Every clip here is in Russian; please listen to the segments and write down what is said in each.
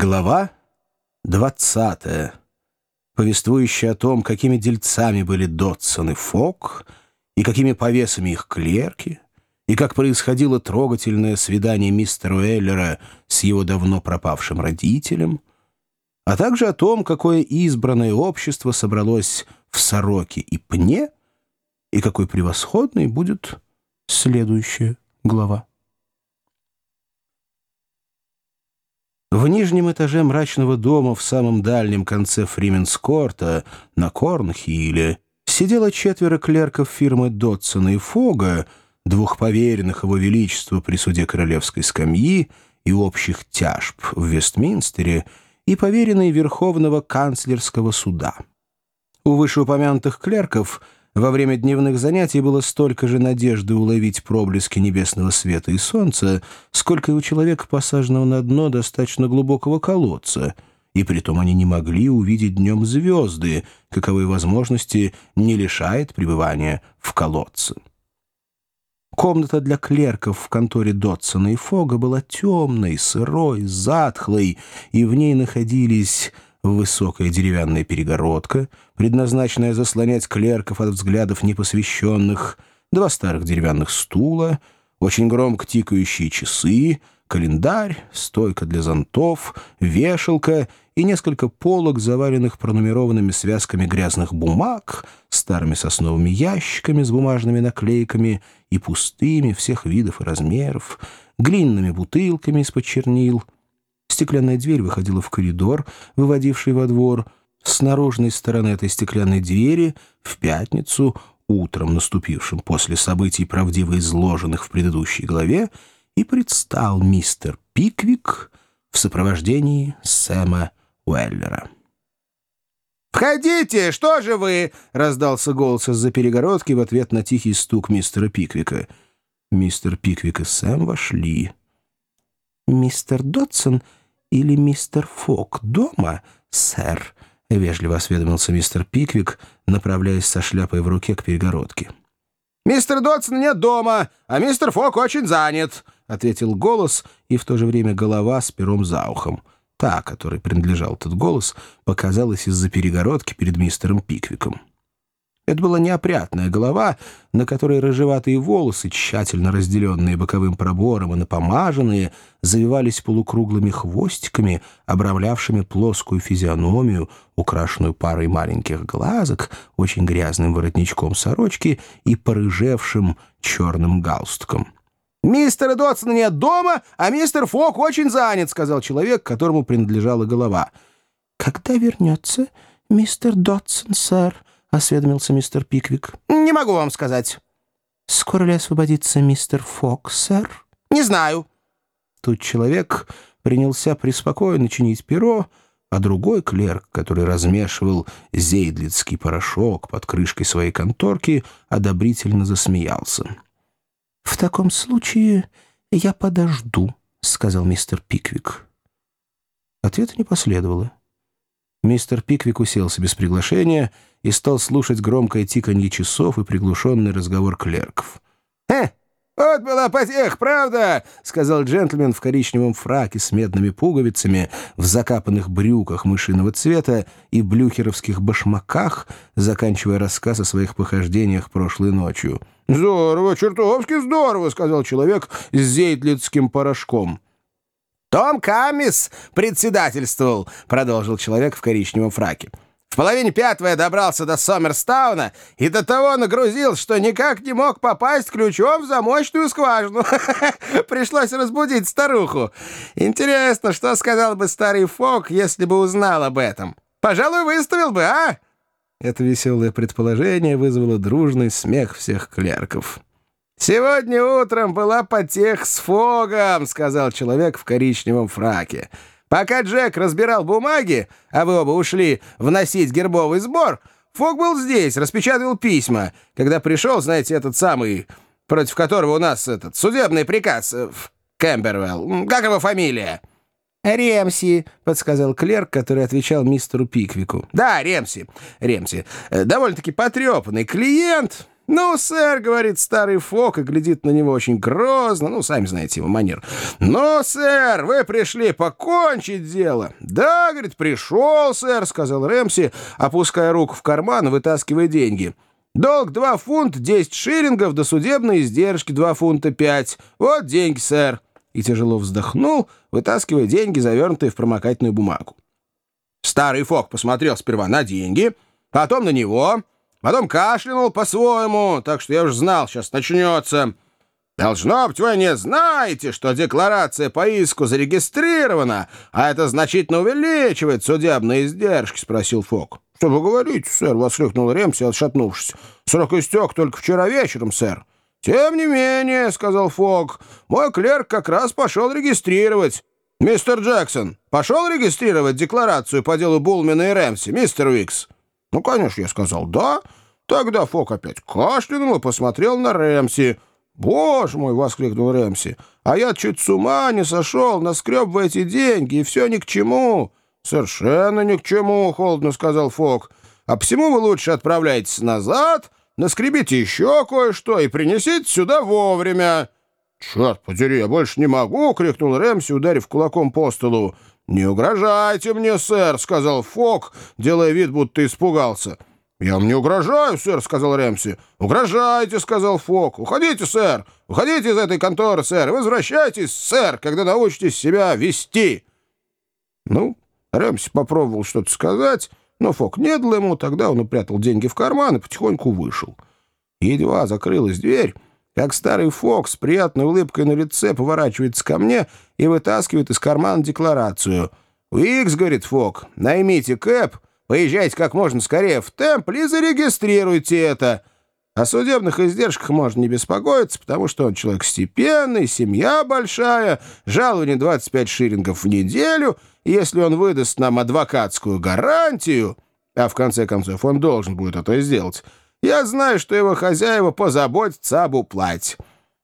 Глава 20, повествующая о том, какими дельцами были Дотсон и Фок, и какими повесами их клерки, и как происходило трогательное свидание мистера Уэллера с его давно пропавшим родителем, а также о том, какое избранное общество собралось в Сороке и Пне, и какой превосходной будет следующая глава. В нижнем этаже мрачного дома в самом дальнем конце Фрименскорта, на Корнхилле, сидело четверо клерков фирмы Дотсона и Фога, двух поверенных его величеству при суде королевской скамьи и общих тяжб в Вестминстере и поверенный Верховного канцлерского суда. У вышеупомянутых клерков – во время дневных занятий было столько же надежды уловить проблески небесного света и солнца, сколько и у человека, посаженного на дно достаточно глубокого колодца, и притом они не могли увидеть днем звезды, каковой возможности не лишает пребывания в колодце. Комната для клерков в конторе Дотсона и Фога была темной, сырой, затхлой, и в ней находились высокая деревянная перегородка, предназначенная заслонять клерков от взглядов непосвященных, два старых деревянных стула, очень громко тикающие часы, календарь, стойка для зонтов, вешалка и несколько полок, заваленных пронумерованными связками грязных бумаг, старыми сосновыми ящиками с бумажными наклейками и пустыми всех видов и размеров, глиняными бутылками из-под чернил — Стеклянная дверь выходила в коридор, выводивший во двор. С наружной стороны этой стеклянной двери в пятницу, утром наступившим после событий, правдиво изложенных в предыдущей главе, и предстал мистер Пиквик в сопровождении Сэма Уэллера. «Входите! Что же вы?» — раздался голос из-за перегородки в ответ на тихий стук мистера Пиквика. Мистер Пиквик и Сэм вошли. «Мистер Дотсон или мистер Фок дома, сэр?» — вежливо осведомился мистер Пиквик, направляясь со шляпой в руке к перегородке. «Мистер Дотсон нет дома, а мистер Фок очень занят», — ответил голос и в то же время голова с пером за ухом. Та, которой принадлежал этот голос, показалась из-за перегородки перед мистером Пиквиком. Это была неопрятная голова, на которой рыжеватые волосы, тщательно разделенные боковым пробором и напомаженные, завивались полукруглыми хвостиками, обрамлявшими плоскую физиономию, украшенную парой маленьких глазок, очень грязным воротничком сорочки и порыжевшим черным галстуком. «Мистера Дотсона нет дома, а мистер Фок очень занят», — сказал человек, которому принадлежала голова. «Когда вернется мистер Дотсон, сэр?» — осведомился мистер Пиквик. «Не могу вам сказать». «Скоро ли освободится мистер Фокс, сэр?» «Не знаю». Тут человек принялся преспокойно чинить перо, а другой клерк, который размешивал зейдлицкий порошок под крышкой своей конторки, одобрительно засмеялся. «В таком случае я подожду», — сказал мистер Пиквик. Ответа не последовало. Мистер Пиквик уселся без приглашения и стал слушать громкое тиканье часов и приглушенный разговор клерков. «Хе, вот была потех, правда?» — сказал джентльмен в коричневом фраке с медными пуговицами, в закапанных брюках мышиного цвета и блюхеровских башмаках, заканчивая рассказ о своих похождениях прошлой ночью. «Здорово, чертовски здорово!» — сказал человек с зейтлицким порошком. «Том Камис председательствовал», — продолжил человек в коричневом фраке. «В половине пятого я добрался до Сомерстауна и до того нагрузил, что никак не мог попасть ключом в замочную скважину. Пришлось разбудить старуху. Интересно, что сказал бы старый Фок, если бы узнал об этом? Пожалуй, выставил бы, а?» Это веселое предположение вызвало дружный смех всех клерков. «Сегодня утром была потех с Фогом», — сказал человек в коричневом фраке. «Пока Джек разбирал бумаги, а вы оба ушли вносить гербовый сбор, Фог был здесь, распечатывал письма. Когда пришел, знаете, этот самый, против которого у нас этот судебный приказ, э, Кэмбервелл, как его фамилия?» «Ремси», — подсказал клерк, который отвечал мистеру Пиквику. «Да, Ремси, Ремси. Э, довольно-таки потрепанный клиент». «Ну, сэр», — говорит старый Фок и глядит на него очень грозно, ну, сами знаете его манер. «Ну, сэр, вы пришли покончить дело». «Да», — говорит, «пришел, сэр», — сказал Рэмси, опуская руку в карман вытаскивая деньги. «Долг два фунта, десять шиллингов, до судебной издержки два фунта пять. Вот деньги, сэр». И тяжело вздохнул, вытаскивая деньги, завернутые в промокательную бумагу. Старый Фок посмотрел сперва на деньги, потом на него, потом кашлянул по-своему, так что я уж знал, сейчас начнется. «Должно быть, вы не знаете, что декларация по иску зарегистрирована, а это значительно увеличивает судебные издержки?» — спросил Фок. «Что вы говорите, сэр?» — воскликнул Ремси, отшатнувшись. «Срок истек только вчера вечером, сэр». «Тем не менее», — сказал Фок, — «мой клерк как раз пошел регистрировать. «Мистер Джексон, пошел регистрировать декларацию по делу Булмена и Рэмси, мистер Уикс?» «Ну, конечно, я сказал «да». Тогда Фок опять кашлянул и посмотрел на Рэмси. «Боже мой!» — воскликнул Рэмси. «А я чуть с ума не сошел, наскреб в эти деньги, и все ни к чему». «Совершенно ни к чему», — холодно сказал Фок. «А посему вы лучше отправляйтесь назад, наскребите еще кое-что и принесите сюда вовремя». «Черт подери, я больше не могу!» — крикнул Рэмси, ударив кулаком по столу. «Не угрожайте мне, сэр!» — сказал Фок, делая вид, будто испугался. «Я вам не угрожаю, сэр», — сказал Рэмси. «Угрожайте», — сказал Фок. «Уходите, сэр! Уходите из этой конторы, сэр! Возвращайтесь, сэр, когда научитесь себя вести!» Ну, Рэмси попробовал что-то сказать, но Фок не дал ему, тогда он упрятал деньги в карман и потихоньку вышел. Едва закрылась дверь, как старый Фокс с приятной улыбкой на лице поворачивается ко мне и вытаскивает из кармана декларацию. «Уикс», — говорит Фок, — «наймите Кэп, поезжайте как можно скорее в Темпл и зарегистрируйте это». О судебных издержках можно не беспокоиться, потому что он человек степенный, семья большая, жалование 25 шиллингов в неделю, если он выдаст нам адвокатскую гарантию, а в конце концов он должен будет это сделать, я знаю, что его хозяева позаботятся об уплате.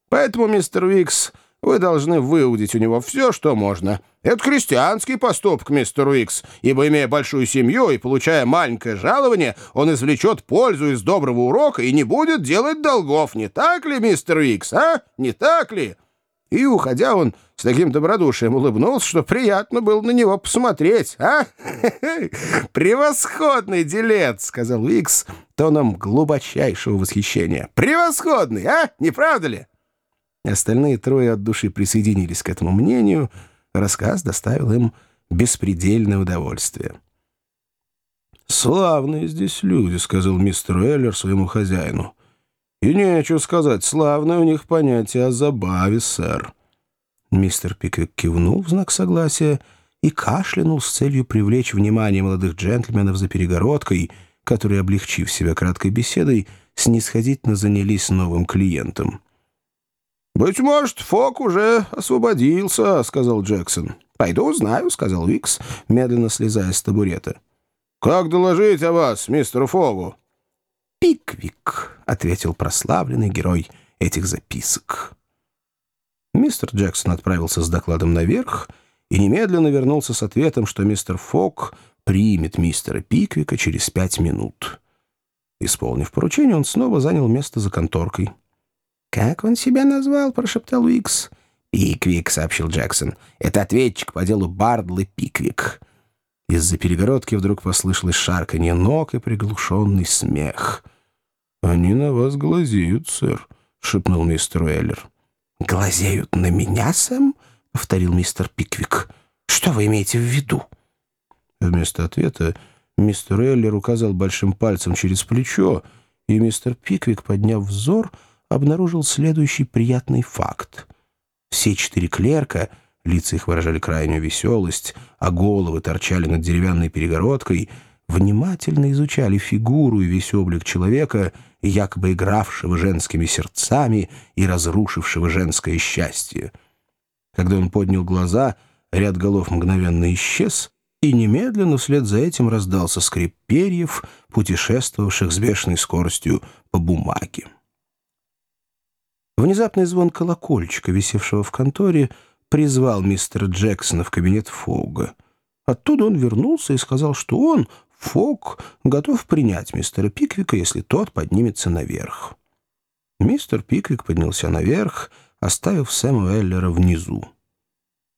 Поэтому, мистер Уикс, вы должны выудить у него все, что можно. Это христианский поступок, мистер Уикс, ибо, имея большую семью и получая маленькое жалование, он извлечет пользу из доброго урока и не будет делать долгов. Не так ли, мистер Уикс, а? Не так ли?» И, уходя, он с таким добродушием улыбнулся, что приятно было на него посмотреть. «А? Превосходный делец!» — сказал Уикс тоном глубочайшего восхищения. «Превосходный, а? Не правда ли?» Остальные трое от души присоединились к этому мнению. Рассказ доставил им беспредельное удовольствие. «Славные здесь люди», — сказал мистер Эллер своему хозяину. «И нечего сказать, славное у них понятие о забаве, сэр». Мистер Пиквик кивнул в знак согласия и кашлянул с целью привлечь внимание молодых джентльменов за перегородкой, которые, облегчив себя краткой беседой, снисходительно занялись новым клиентом. «Быть может, Фок уже освободился», — сказал Джексон. «Пойду узнаю», — сказал Викс, медленно слезая с табурета. «Как доложить о вас, мистеру Фогу?» Пиквик», — ответил прославленный герой этих записок. Мистер Джексон отправился с докладом наверх и немедленно вернулся с ответом, что мистер Фок примет мистера Пиквика через пять минут. Исполнив поручение, он снова занял место за конторкой. «Как он себя назвал?» — прошептал Уикс. «Пиквик», — сообщил Джексон. «Это ответчик по делу Бардлы Пиквик». Из-за перегородки вдруг послышалось шарканье ног и приглушенный смех — «Они на вас глазеют, сэр», — шепнул мистер Уэллер. «Глазеют на меня, Сэм?» — повторил мистер Пиквик. «Что вы имеете в виду?» Вместо ответа мистер Эллер указал большим пальцем через плечо, и мистер Пиквик, подняв взор, обнаружил следующий приятный факт. Все четыре клерка, лица их выражали крайнюю веселость, а головы торчали над деревянной перегородкой — внимательно изучали фигуру и весь облик человека, якобы игравшего женскими сердцами и разрушившего женское счастье. Когда он поднял глаза, ряд голов мгновенно исчез, и немедленно вслед за этим раздался скрип перьев, путешествовавших с бешеной скоростью по бумаге. Внезапный звон колокольчика, висевшего в конторе, призвал мистера Джексона в кабинет Фога. Оттуда он вернулся и сказал, что он, Фок готов принять мистера Пиквика, если тот поднимется наверх. Мистер Пиквик поднялся наверх, оставив Сэма Эллера внизу.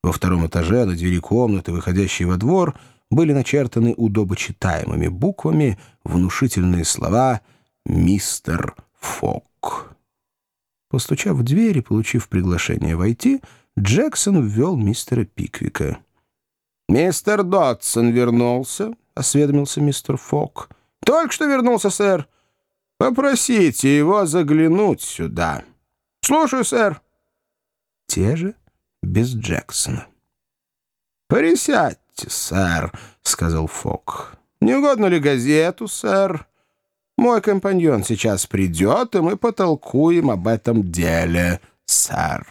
Во втором этаже на двери комнаты, выходящей во двор, были начертаны удобочитаемыми буквами внушительные слова «Мистер Фок». Постучав в дверь и получив приглашение войти, Джексон ввел мистера Пиквика. «Мистер Дотсон вернулся?» — осведомился мистер Фок. «Только что вернулся, сэр. Попросите его заглянуть сюда. Слушаю, сэр». Те же без Джексона. «Присядьте, сэр», — сказал Фок. «Не угодно ли газету, сэр? Мой компаньон сейчас придет, и мы потолкуем об этом деле, сэр».